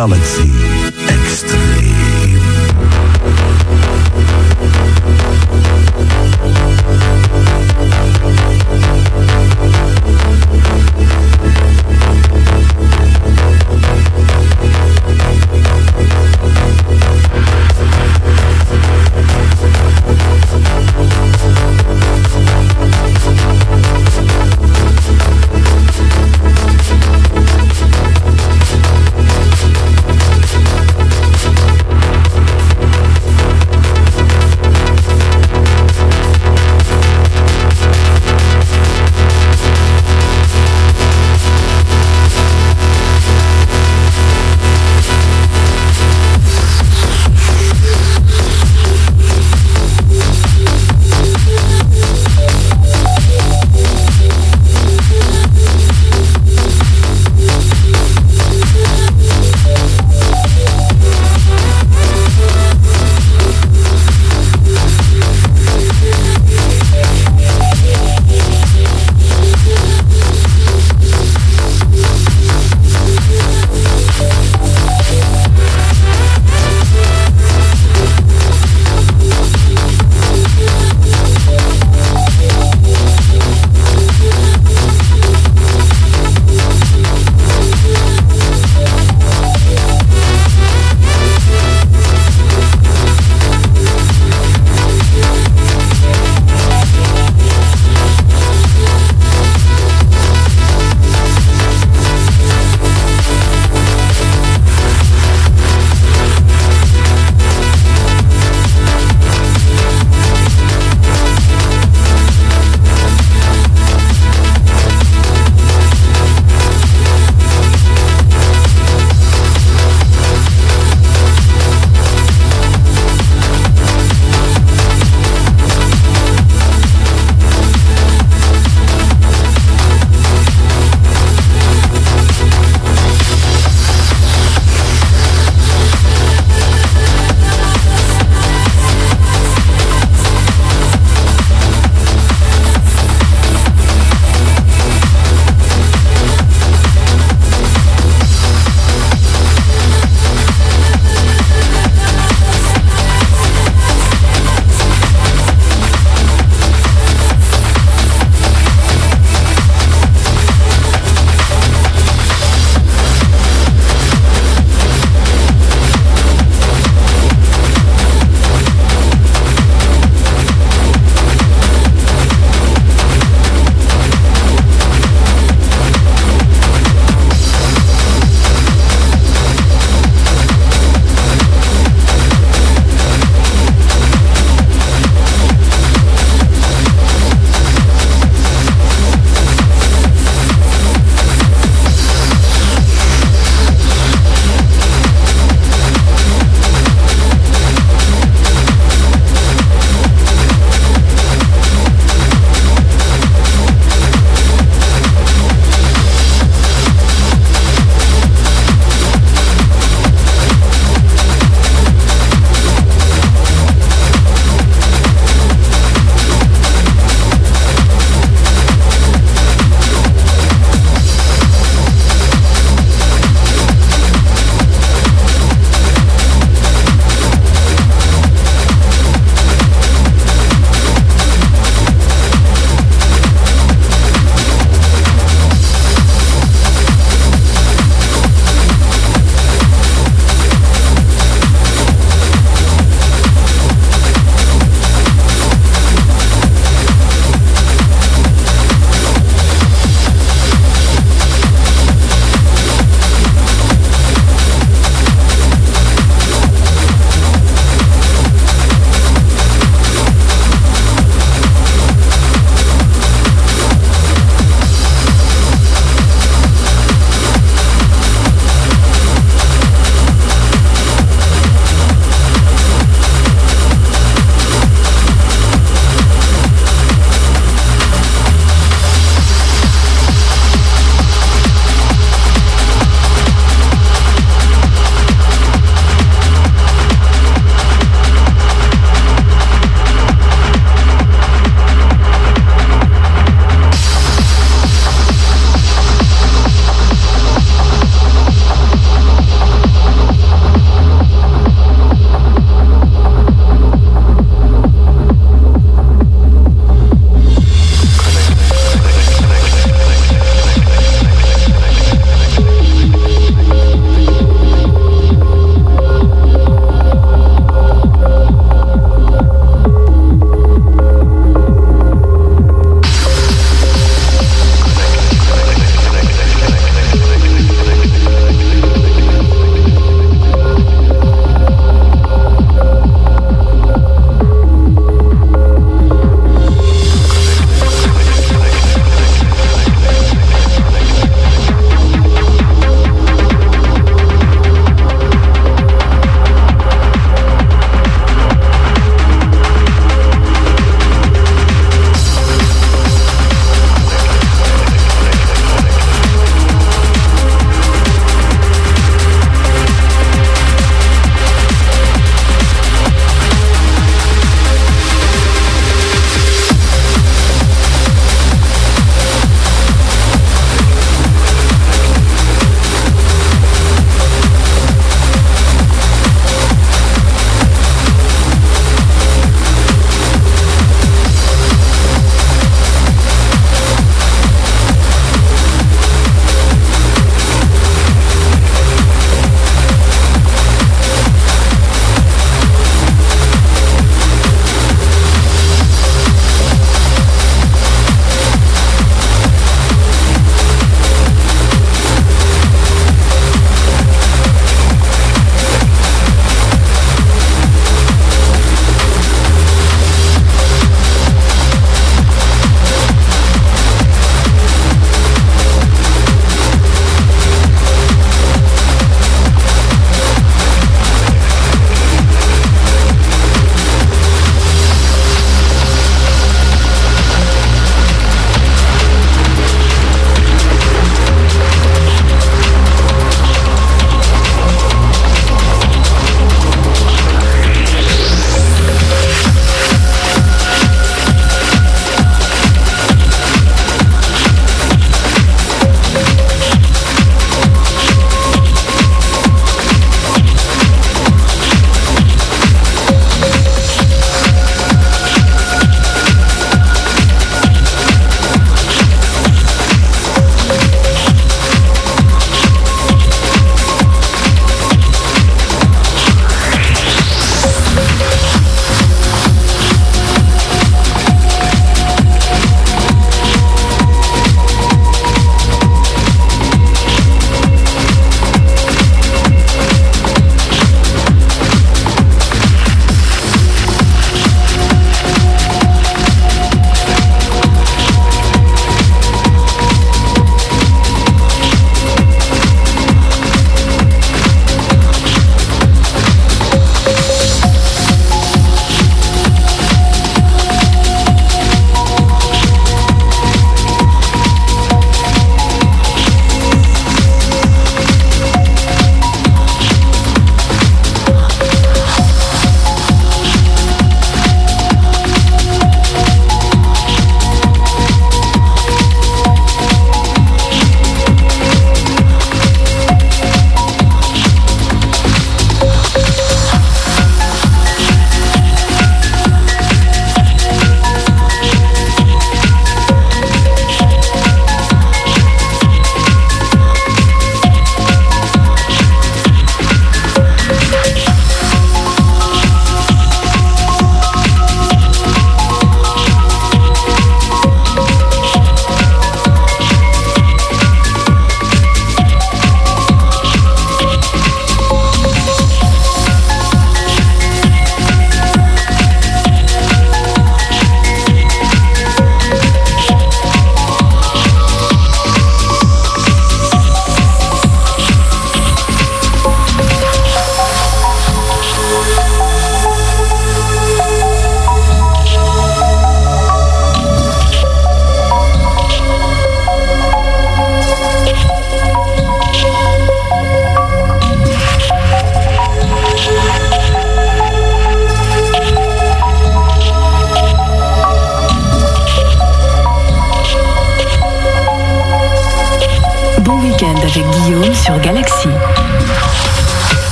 Galaxy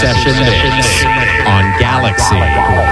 Session Mix on Galaxy.